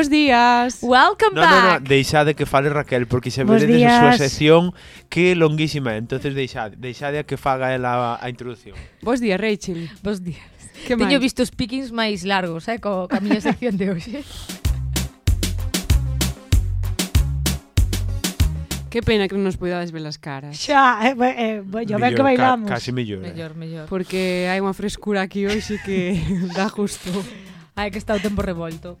Bos días. Welcome no, back. No, no, deixade que fale Raquel porque se veredes a súa sección que é longuísima, entonces deixade, deixade a que faga ela a, a introducción. Bos días, Rachel. Bos días. Que Teño máis? visto os pickings máis largos, eh, co, ca miña sección de hoxe. Que pena que non nos poidades ver as caras. Xa, eh, eh, eh yo ver que bailamos. Ca, casi mellor. Eh. Mellor, mellor. Porque hai unha frescura aquí hoxe que dá justo. Ai, que está o tempo revolto.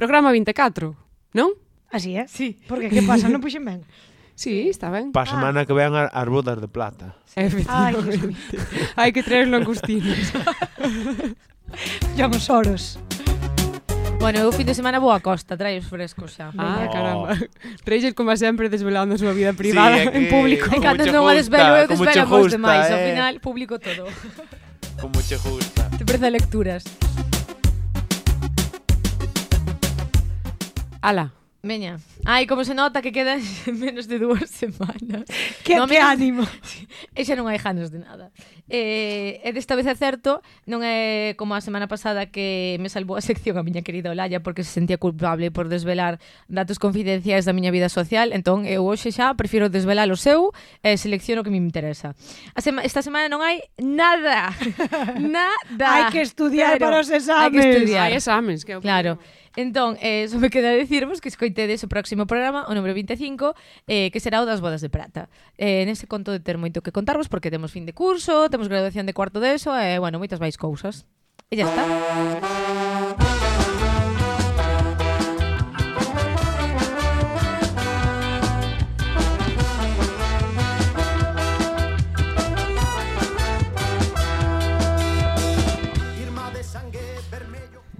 Programa 24, non? Así é? Sí. Porque que pasa? Non puxen ben? Sí, está ben. Pa semana ah. que vean as bodas de plata. Efectivamente. Hai que traer langostinos. Llamos oros. Bueno, eu fin de semana vou a costa, traio os frescos xa. Ah, oh. caramba. Rachel, como sempre, desvelando a súa vida privada sí, en público. E cando non a desvelo, eu desvelo vos demais. Eh. Ao final, público todo. Como che gusta. Te preza lecturas. Ala. Meña. Ai, como se nota que quedan menos de dúas semanas. Que, no, que menos... ánimo. E xa non hai ganas de nada. Eh, e desta vez é certo, non é como a semana pasada que me salvou a sección a miña querida Olaya porque se sentía culpable por desvelar datos confidenciais da miña vida social, entón eu hoxe xa prefiro desvelar o seu e selecciono o que me interesa. A sema esta semana non hai nada. nada. Hai que estudiar para os exames. Hai que estudiar. Hai exames, que Claro. Problema. Entón, eh, só me queda dicirvos que escoitedes o próximo programa, o número 25, eh, que será o das bodas de prata. Eh, nese conto de ter moito que contarvos porque temos fin de curso, temos graduación de cuarto de eso, e, eh, bueno, moitas máis cousas. E ya está.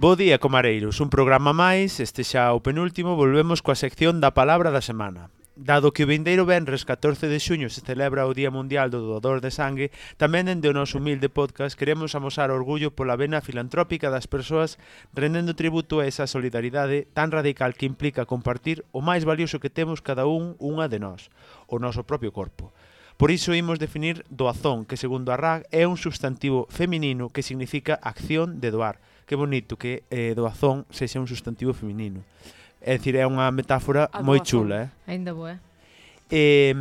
Bo día, comareiros. Un programa máis, este xa o penúltimo, volvemos coa sección da palabra da semana. Dado que o vindeiro venres 14 de xuño se celebra o Día Mundial do Doador de Sangue, tamén dende o noso humilde podcast queremos amosar orgullo pola vena filantrópica das persoas rendendo tributo a esa solidaridade tan radical que implica compartir o máis valioso que temos cada un unha de nós, o noso propio corpo. Por iso imos definir doazón, que segundo a RAG é un substantivo feminino que significa acción de doar, que bonito que eh, doazón sexa un sustantivo feminino. É dicir, é unha metáfora a moi doazón. chula, eh? Ainda boa. Eh,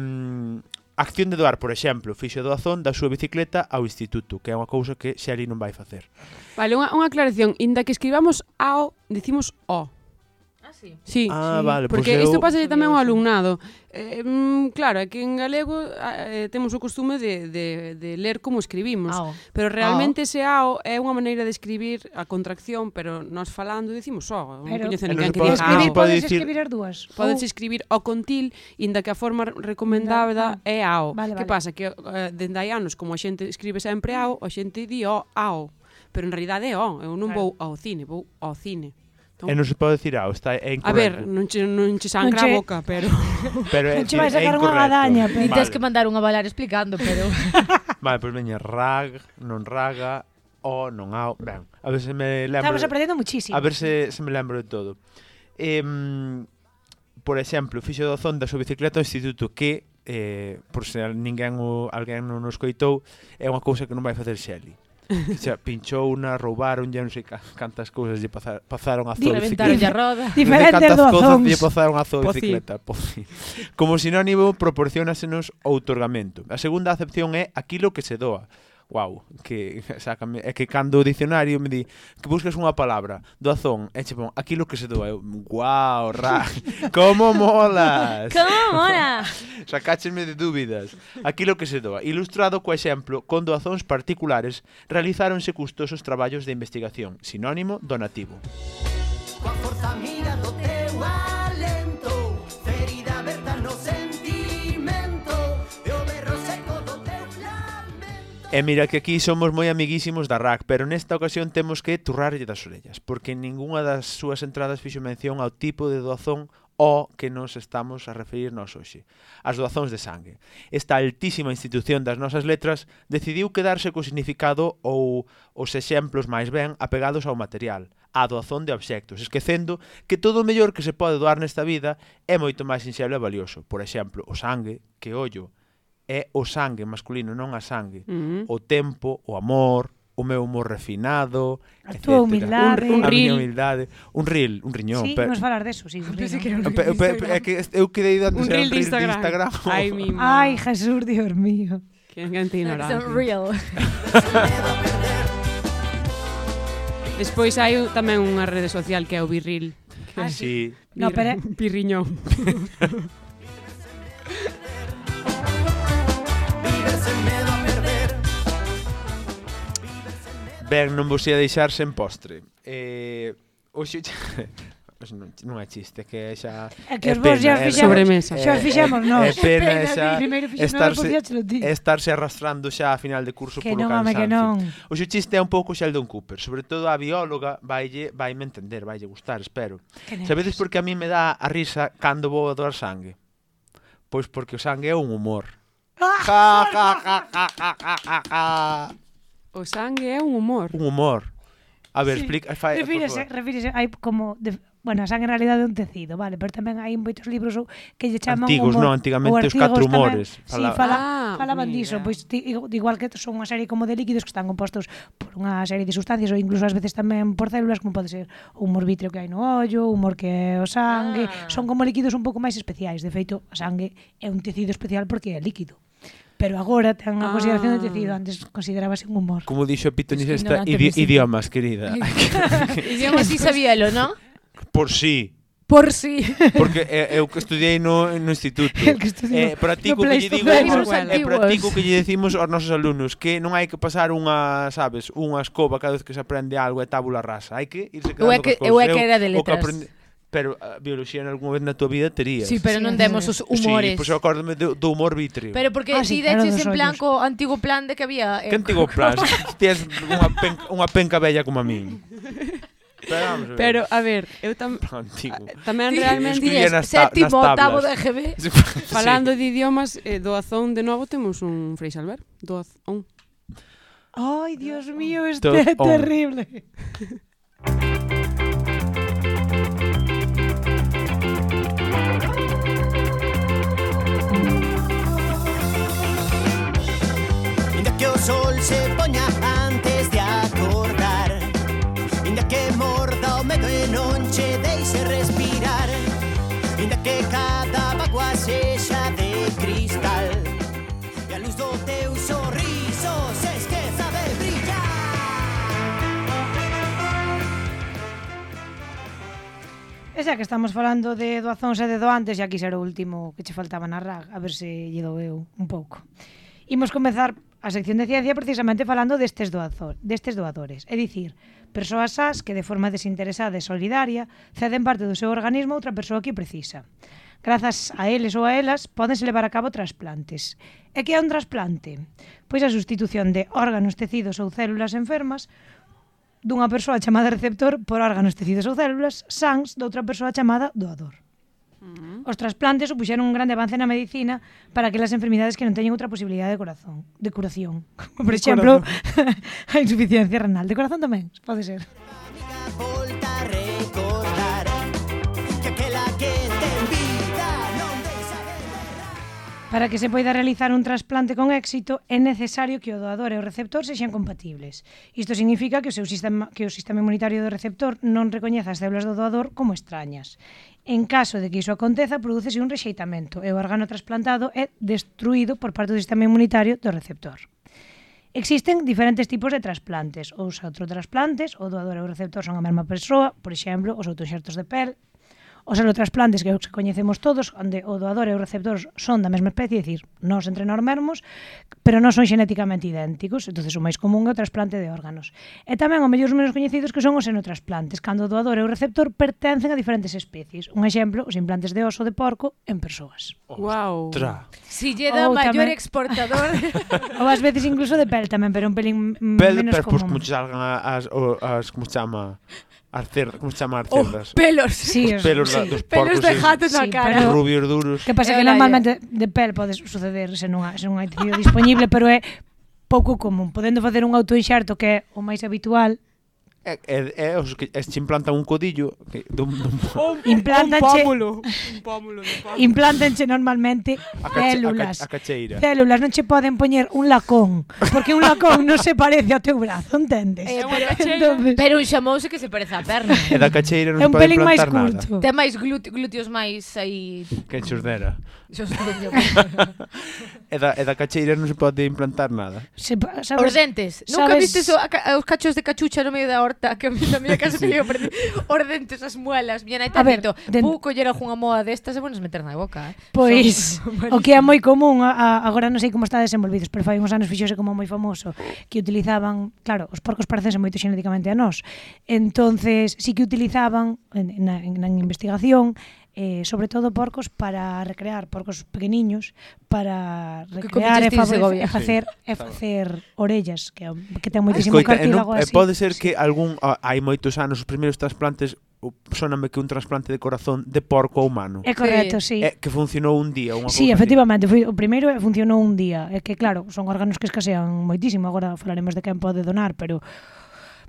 acción de doar, por exemplo, fixo doazón da súa bicicleta ao instituto, que é unha cousa que Xeli non vai facer. Vale, unha, unha aclaración, inda que escribamos ao, dicimos o. Ah, sí? Sí, ah, sí. Vale, porque pues isto eu... pasa tamén ao alumnado. Eh, mm, claro, é que en galego eh, eh, temos o costume de, de, de ler como escribimos, ao. pero realmente ao. ese ao é unha maneira de escribir a contracción, pero nós falando dicimos só, oh, non coñece ninguén que diga escribir, podes escribir as dúas. Podes escribir o contil, inda que a forma recomendada é ao. Vale, vale. Que pasa? Que eh, dende hai anos, como a xente escribe sempre ao, a xente di ao, ao. Pero en realidade é o. Eu non claro. vou ao cine, vou ao cine. E non se pode dicir ah, ao, está é. A ver, non che, non che sangra non che... a boca, pero... pero é, non che vai sacar unha gadaña. Pero... Vale. Tens que mandar un balar explicando, pero... vale, pois pues veña, rag, non raga, o, non ao... Ben, a ver se me lembro... Estamos aprendendo muchísimo. A ver se, se me lembro de todo. Eh, por exemplo, fixo do zon da súa bicicleta ao instituto que, eh, por se ninguén o, alguén non o escoitou, é unha cousa que non vai facer Xeli. que xa pinchou unha, roubaron ya non sei cantas cousas lle pasar, pasaron a zoo bicicleta. roda. Diferentes do azóns. Lle pasaron a zoo bicicleta. Poci. Como sinónimo, proporcionasenos outorgamento. A segunda acepción é aquilo que se doa wow, que sácame, é que cando o dicionario me di que buscas unha palabra do azón, e che pon aquilo que se doa, eu, wow, ra, como molas. como mola. Sacáchesme de dúbidas. Aquilo que se doa, ilustrado co exemplo, con doazóns particulares realizáronse custosos traballos de investigación, sinónimo donativo. Coa forza mira do teu ar. E mira que aquí somos moi amiguísimos da RAC, pero nesta ocasión temos que turrarlle das orellas, porque ningunha das súas entradas fixo mención ao tipo de doazón ao que nos estamos a referirnos hoxe, as doazóns de sangue. Esta altísima institución das nosas letras decidiu quedarse co significado ou os exemplos máis ben apegados ao material, a doazón de obxectos, esquecendo que todo o mellor que se pode doar nesta vida é moito máis sinxelo e valioso. Por exemplo, o sangue, que ollo, é o sangue masculino, non a sangue. Uh -huh. O tempo, o amor, o meu humor refinado, a tua humildade, un, un, ril. humildade, un ril, un riñón. Sí, vamos falar deso, sí, un. Que un pe, que eu quedei dando un reel de Instagram. Ai, Instagram. Mi Ai, Jesús, Dios mío. Que engante ignorante. Son real. Despois hai tamén unha rede social que é o Birril. Ah, que ah, sí. sí. No, pero... Birriñón. Ben, non vos ia deixar sen postre. Eh, hoxe non, non é chiste, que xa... É que os vos xa fixamos, sobremesa. xa fixamos nós. É pena xa estarse, estarse arrastrando xa a final de curso que polo non, cansancio. Que non. O xo chiste é un pouco Sheldon Cooper, sobre todo a bióloga vaille, vaime entender, vaille gustar, espero. Sabedes por que a mí me dá a risa cando vou a doar sangue? Pois porque o sangue é un humor. Ah! ja, ja, ja, ja, ja, ja, ja. O sangue é un humor. Un humor. A ver, sí. explica... Eh, Fa, eh, refírese, refírese, hai como... De, bueno, a sangue en realidad é un tecido, vale, pero tamén hai moitos libros que lle chaman Antigos, humor, non, antigamente os catro humores. Tamén, fala... Sí, fala, ah, falaban mira. diso, pois ti, igual que son unha serie como de líquidos que están compostos por unha serie de sustancias ou incluso ás veces tamén por células, como pode ser o humor vítreo que hai no ollo, o humor que é o sangue, ah. son como líquidos un pouco máis especiais, de feito, a sangue é un tecido especial porque é líquido pero agora ten a consideración ah. de decido, antes considerábase un humor. Como dixo Pitonis es que esta, idi idiomas, querida. idiomas sí sabíalo, non? Por sí. Por si. Sí. Porque eh, eu que estudiei no, no instituto. El que estudiou. Eh, practico no que lle digo, eh, practico que lle decimos aos nosos alumnos que non hai que pasar unha, sabes, unha escoba cada vez que se aprende algo e tábula rasa. Hai que irse quedando eu é que, eu é que era de letras. O que aprende pero ah, a bioloxía en algún momento na tua vida terías. Sí, pero sí, non demos os humores. Sí, pois pues, acórdame do, do humor vítreo. Pero porque ah, sí, ti claro, deches en plan co antigo plan de que había... Eh, que antigo plan? Ties unha penca, unha penca bella como a min. Pero, pero a ver, eu tam Antigo. Eh, tamén realmente es, séptimo, octavo de GB. Falando de idiomas, eh, do Azón de novo temos un Freixo Albert, do Azón. Ai, Dios mío, este é terrible. E xa que estamos falando de doazóns e de doantes, e aquí será o último que che faltaba na RAG, a ver se lle dou eu un pouco. Imos comezar a sección de ciencia precisamente falando destes, doazor, destes doadores, é dicir, persoas as que de forma desinteresada e solidaria ceden parte do seu organismo a outra persoa que precisa. Grazas a eles ou a elas, podense levar a cabo trasplantes. E que é un trasplante? Pois a sustitución de órganos, tecidos ou células enfermas dunha persoa chamada receptor por órganos, tecidos ou células sans doutra persoa chamada doador. Os trasplantes supuxeron un grande avance na medicina para aquelas enfermidades que non teñen outra posibilidade de corazón, de curación. Como por exemplo, a insuficiencia renal. De corazón tamén, pode ser. Para que se poida realizar un trasplante con éxito é necesario que o doador e o receptor sexan compatibles. Isto significa que o seu sistema que o sistema inmunitario do receptor non recoñeza as células do doador como extrañas. En caso de que iso aconteza, prodúcese un rexeitamento e o órgano trasplantado é destruído por parte do sistema inmunitario do receptor. Existen diferentes tipos de trasplantes. Os autotrasplantes, o doador e o receptor son a mesma persoa, por exemplo, os autoxertos de pel, Os holotrasplantes que que coñecemos todos, onde o doador e o receptor son da mesma especie, dicir, nós entre nós mesmos, pero non son xenéticamente idénticos, entonces o máis común é o trasplante de órganos. E tamén o mellor os menos coñecidos que son os enotrasplantes, cando o doador e o receptor pertencen a diferentes especies. Un exemplo, os implantes de oso de porco en persoas. Wow. Tra. Si lle da maior tamén... exportador. ou ás veces incluso de pel tamén, pero un pelín pel, menos pel, común. Pel, pois como se as, as, como se chama? as cerdas, como se chama as oh, cerdas? Pelos. Sí, os pelos, da, sí. dos porcos. Pelos de gato na sí, cara. Pero... Rubios duros. Que pasa eh, que normalmente de pel pode suceder se non, se non hai tecido disponible, pero é pouco común. Podendo facer un autoinxerto que é o máis habitual, É, é, é os que es, implantan un codillo que, dun, dun, un, implantanche, un pómulo, un pómulo, un pómulo. Implantanche normalmente a cache, células. A, ca, a cacheira. Células, non che poden poñer un lacón, porque un lacón non se parece ao teu brazo, entendes? Eh, pero, Entonces, pero un xamouse que se parece á perna. E da cacheira non se pode implantar nada. Ten máis glúteos máis aí... Que xurdera. e, da, e da cacheira non se pode implantar nada. Se, sabes, os dentes. Nunca sabes... vistes o, a, os cachos de cachucha no medio da hora horta, que a mí tamén casa sí. me perdi os dentes, as muelas, miña nai tanito. Den... Vou coller algunha moa destas e vonos meter na boca. Eh? Pois, Son... o que é moi común, a, a, agora non sei como está desenvolvidos, pero fai uns anos fixose como moi famoso, que utilizaban, claro, os porcos parecense moito xenéticamente a nós. Entonces, sí que utilizaban, en, na, en, na investigación, eh, sobre todo porcos para recrear, porcos pequeniños para recrear e, favorece, e facer sí, e facer orellas que que ten moitísimo Escoita, cartílago así. Pode ser que algún hai moitos anos os primeiros trasplantes soname que un trasplante de corazón de porco a humano. É correcto, sí. sí. É, que funcionou un día, unha Sí, efectivamente, foi o primeiro e funcionou un día. É que claro, son órganos que escasean moitísimo, agora falaremos de quen pode donar, pero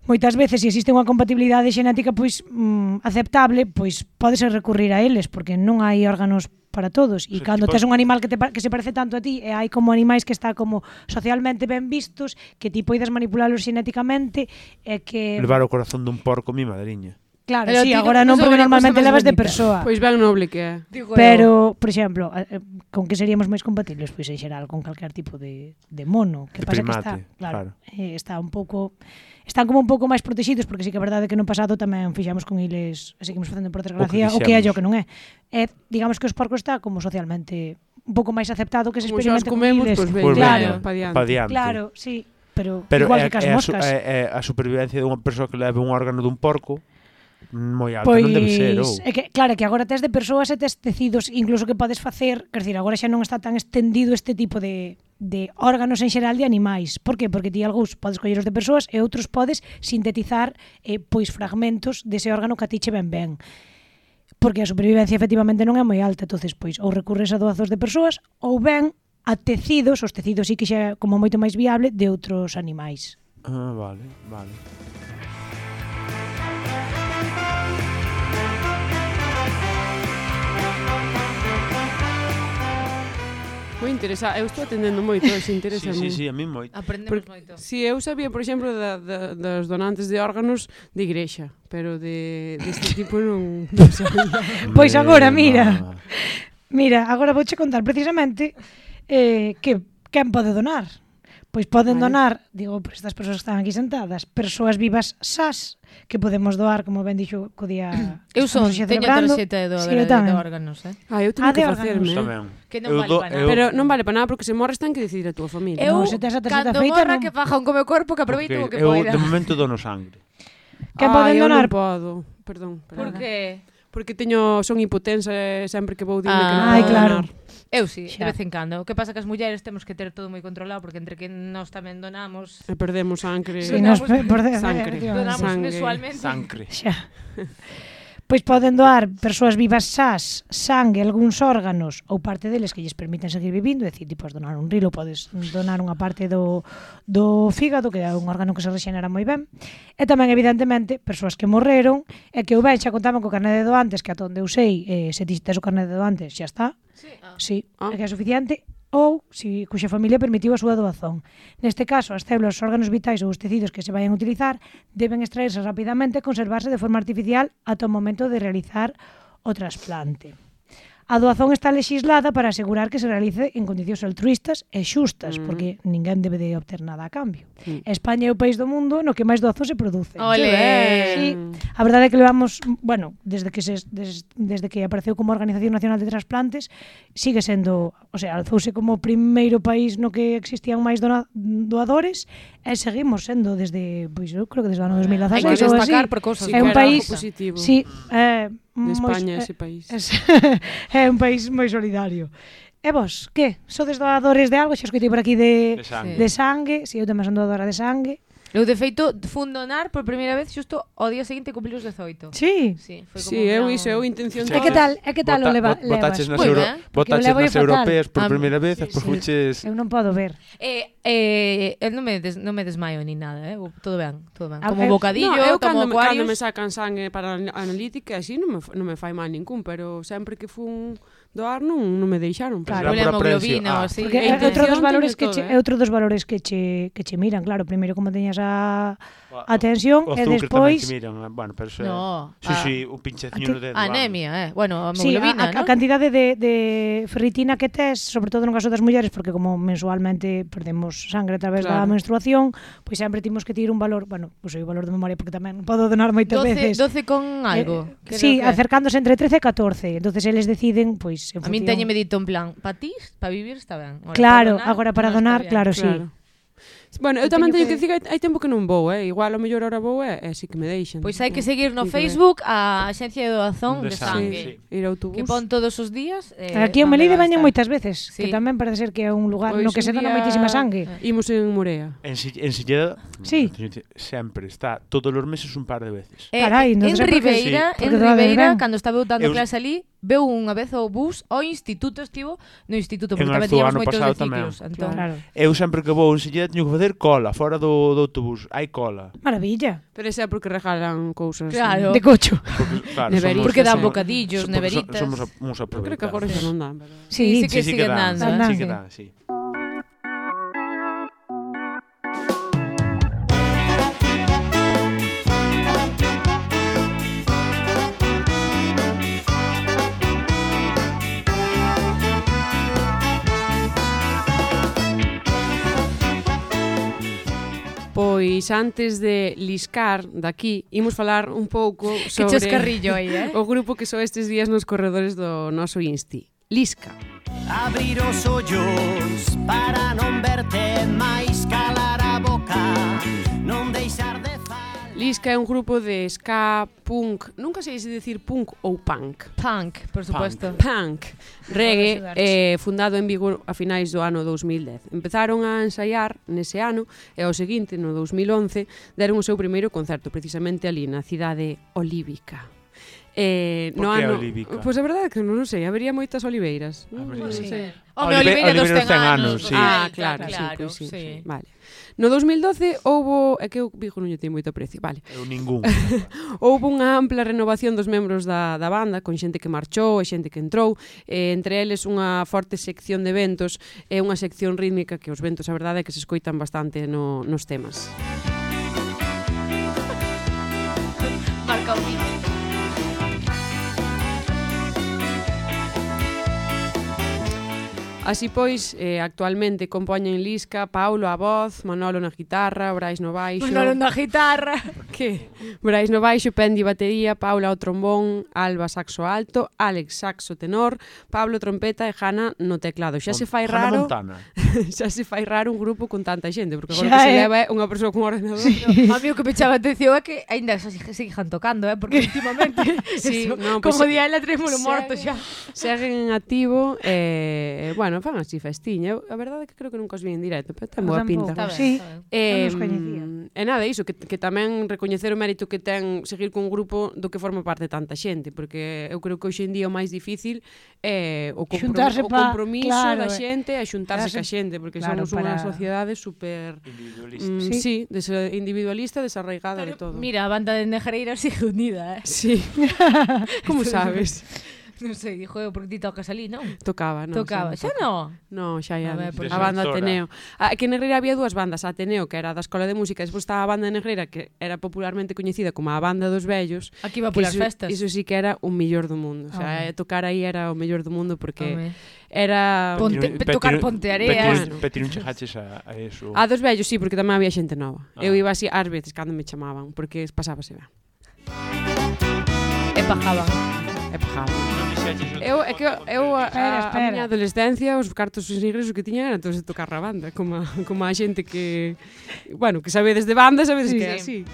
moitas veces se existe unha compatibilidade xenética pois mm, aceptable, pois podes recurrir a eles porque non hai órganos para todos. E cando tes un animal que te que se parece tanto a ti e hai como animais que está como socialmente ben vistos que ti poides manipularlos xenéticamente e que levar o corazón dun porco mi madriña. Claro, pero sí, agora non, porque normalmente levas de persoa. Pois ben noble que é. Digo, pero, por exemplo, eh, eh, con que seríamos máis compatibles? Pois en xeral, con calquer tipo de, de mono. Que de pasa primate, que está, claro, claro. Eh, está un pouco... Están como un pouco máis protegidos, porque sí que é verdade que no pasado tamén fixamos con eles, así que nos facendo por desgracia, o que, o que é yo que non é. E, digamos que os porcos está como socialmente un pouco máis aceptado que se experimente con iles. Pues, ben, pois claro, claro, pa diante. Claro, sí, pero, pero igual é, que as moscas. É é a supervivencia dunha persoa que leve un órgano dun porco, moi alto pois, non debe ser, pois, ou? É que, claro, que agora tes de persoas e tes tecidos, incluso que podes facer, quer dizer, agora xa non está tan extendido este tipo de, de órganos en xeral de animais. Por que? Porque ti algúns podes colleros de persoas e outros podes sintetizar eh, pois fragmentos dese órgano que a ti che ben ben. Porque a supervivencia efectivamente non é moi alta, entonces pois ou recurres a doazos de persoas ou ben a tecidos, os tecidos sí que xa como moito máis viable de outros animais. Ah, vale, vale. Moi interesa, eu estou atendendo moito, se interesa sí, sí, sí, a mí moito. Aprendemos por, moito. Si eu sabía, por exemplo, da, da, dos donantes de órganos de igrexa, pero de deste de tipo non, non sabía. pois agora, mira. Mira, agora vouche contar precisamente eh, que quen pode donar. Pois poden vale. donar, digo, por estas persoas que están aquí sentadas, persoas vivas sas que podemos doar, como ben dixo co día. Eu son, teño tarxeta de doar sí, de, de órganos, eh. Ah, eu teño ah, que facerme. Eh? Que non eu vale do, para nada. Eu... Pero non vale para nada porque se morres ten que decidir a túa familia. Eu, no, se tes a tarxeta feita, morra non... que fajan un come corpo que aproveito okay, o que eu, poida. Eu de momento dono sangre. Que ah, poden donar? Eu non podo. Perdón. Por que? Porque teño son hipotensa sempre que vou dime ah, que non ah. podo ai, claro. donar. Eu sí, Xa. de vez en cando. O que pasa que as mulleres temos que ter todo moi controlado porque entre que nós tamén donamos, E perdemos sangre, Sí, nos donamos, pe- sangre. donamos Sangre. mensualmente. Sangre. Xa. Pois poden doar persoas vivas sas, sangue, algúns órganos ou parte deles que lles permiten seguir vivindo, é dicir, ti podes donar un rilo, podes donar unha parte do, do fígado, que é un órgano que se rexenera moi ben, e tamén, evidentemente, persoas que morreron, e que eu ben xa contaban co carnet de doantes, que ata onde eu sei, eh, se ti tes o carnet de doantes, xa está, sí, ah. sí ah. é que é suficiente, ou si cuxa familia permitiu a súa doazón. Neste caso, as células, os órganos vitais ou os tecidos que se vayan a utilizar deben extraerse rapidamente e conservarse de forma artificial ata o momento de realizar o trasplante. A doazón está legislada para asegurar que se realice en condicións altruistas e xustas, mm. porque ninguén debe de obter nada a cambio. Sí. España é o país do mundo no que máis doazón se produce. Olé. Sí, a verdade é que levamos, bueno, desde que se des, desde que apareceu como Organización Nacional de Transplantes, sigue sendo, o sea, alzouse como o primeiro país no que existían máis dona, doadores e seguimos sendo desde, pois eu creo que desde o ano 2016 Hai que destacar por cousas. Sí, é un país positivo. Sí, eh, é... De España eh, ese país. É, é, un país moi solidario. E vos, que? Sodes doadores de algo? Xa escutei por aquí de, de sangue. De sangue. Si, sí, eu tamén son doadora de sangue. Eu, de feito, fun donar por primeira vez xusto o día seguinte cumplir os 18. Sí. Sí, foi como sí, eu iso, eu intención de... E que tal, e que tal o leva, botaches levas? nas, euro. Porque botaches eu levo nas fatal. europeas por Ah, primeira vez, sí, sí. despois fuches... Eu non podo ver. Eh, eh, eu non, me des, non me desmaio ni nada, eh? todo ben, todo ben. A Como ver. bocadillo, no, eu como cando, me, cando me sacan sangue para a analítica, así non me, fa- non me fai mal ningún, pero sempre que fun doar non, non me deixaron. Claro. Será por Problema hemoglobina, ah. así. Porque é outro dos intención valores que che, todo, eh. é outro dos valores que che que che miran, claro, primeiro como teñas a, a o, o e despois miran, eh, bueno, pero se, no, sí, a, sí, o pincheciño no dedo. Anemia, eh. Bueno, a hemoglobina, sí, a, a, ¿no? a cantidade de, de ferritina que tes, sobre todo no caso das mulleres, porque como mensualmente perdemos sangre a través claro. da menstruación, pois pues sempre timos que tirar un valor, bueno, pois pues, o valor de memoria porque tamén podo donar moitas 12, veces. 12 con eh, algo. Eh, sí, que... acercándose entre 13 e 14. Entonces eles deciden, pois, pues, en función... A min teñe medito en plan, pa ti, pa vivir está ben. Ahora, claro, para donar, agora para donar, donar claro, claro, sí. Bueno, eu tamén teño que, que dicir hai, hai tempo que non vou, eh? Igual o mellor hora vou é, eh, si que me deixan. Pois hai que seguir no Facebook a Axencia de Doazón de, de Sangue. Sí, sí. Ir autobús. Que pon todos os días. Eh, Aquí en Melide bañan moitas veces, sí. que tamén parece ser que é un lugar pois no que se dona día... moitísima sangue. Imos en Morea. En, si, en Silleda, sí. sempre está todos os meses un par de veces. Eh, Carai, no en Ribeira, en Ribeira, cando estaba dando clase ali, veu unha vez o bus ao instituto estivo no instituto porque en tamén tiñamos moitos reciclos tamén. Entón, claro. eu sempre que vou en Silleda teño que facer cola fora do, do autobús hai cola. Maravilla. Pero ese é porque regalan cousas claro. de cocho. Porque, claro, somos, porque dan bocadillos so, neveritas. somos, somos, somos a, creo que agora xa non dan pero... sí, sí, sí, sí, que, sí, que dan, dan, dan, sí, que dan, sí. pois antes de liscar daqui, imos falar un pouco sobre que aí, eh? o grupo que só estes días nos corredores do noso Insti. Lisca. Abrir os ollos para non verte máis calar a boca Lisca é un grupo de ska, punk, nunca sei se dicir punk ou punk. Punk, por suposto. Punk, reggae, eh, fundado en Vigo a finais do ano 2010. Empezaron a ensaiar nese ano e ao seguinte, no 2011, deron o seu primeiro concerto precisamente ali na cidade olívica. Eh, Por no que ano, olívica? Pois pues a verdade é que non, sei, habería moitas oliveiras. Habría, non sí. sei. Home, Oliveira dos 100 anos. anos sí. Ah, claro, claro, claro sí, pois sí, sí. sí. Vale. No 2012 houbo, é que eu Vigo non lle teño moito precio, vale. Eu ningún. houbo unha ampla renovación dos membros da, da banda, con xente que marchou e xente que entrou, e entre eles unha forte sección de ventos e unha sección rítmica que os ventos, a verdade, é que se escoitan bastante no, nos temas. Música Así pois, eh, actualmente compoñen Lisca, Paulo a voz, Manolo na guitarra, Brais no baixo... Manolo na guitarra! Que? Brais no baixo, Pendi batería, Paula ao trombón, Alba saxo alto, Alex saxo tenor, Pablo trompeta e Jana no teclado. Xa se fai raro... xa se fai raro un grupo con tanta xente, porque agora que se leva é unha persoa con ordenador. Sí. No. A mí o que me chama atención é que aínda xa sigan tocando, eh? porque últimamente sí, eso, no, pues, como se... día ela tres morto xa. Seguen en activo, eh, bueno, tamén fan así festiña. Eu, a verdade é que creo que nunca os vi en directo, pero ten boa pinta. Está ben, sí. Eh, e nada, iso, que, que tamén recoñecer o mérito que ten seguir cun grupo do que forma parte tanta xente, porque eu creo que hoxe en día o máis difícil é eh, o, comprom Xuntarse o compromiso claro, da xente e xuntarse claro, ca xente, porque claro, somos para... unha sociedade super... Individualista. Mm, sí, sí individualista, desarraigada pero, de todo. Mira, a banda de Nejereira sigue unida, eh? Sí. Como sabes? non sei, dijo eu, porque ti tocas ali, non? Tocaba, non. Tocaba, xa, non? Non, xa ia. A, ver, pois a banda Ateneo. A, ah, que en Negreira había dúas bandas, a Ateneo, que era da Escola de Música, e despois estaba a banda de Negreira, que era popularmente coñecida como a banda dos vellos. Aquí va polas festas. Iso sí que era o mellor do mundo. O sea, Home. Eh, tocar aí era o mellor do mundo porque Home. era... Ponte, pe, tocar Ponte Areas. Petir un chejaches a, a eso. A dos vellos, sí, porque tamén había xente nova. Ah. Eu iba así ás veces cando me chamaban, porque pasábase ben. E pajaban. E pajaban. Eu, é que eu, eu a, espera, espera. a miña adolescencia, os cartos os ingresos que tiña eran todos de tocar a banda, como, como a xente que, bueno, que sabedes de banda, sabedes sí, que é así.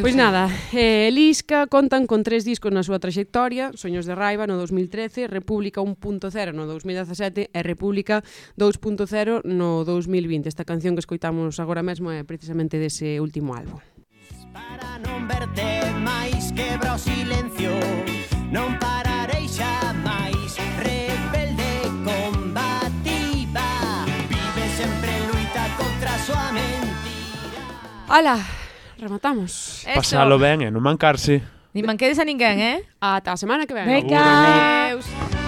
Pois nada, eh, Lisca contan con tres discos na súa traxectoria, Soños de Raiva no 2013, República 1.0 no 2017 e República 2.0 no 2020. Esta canción que escoitamos agora mesmo é precisamente dese último álbum. Para non verte máis quebra o silencio non pararei xa máis rebelde combativa vive sempre luita contra a súa mentira Ala, rematamos Eso. Pasalo ben e non mancarse Ni manquedes a ninguén, eh? Ata a semana que ven Venga. Adeus.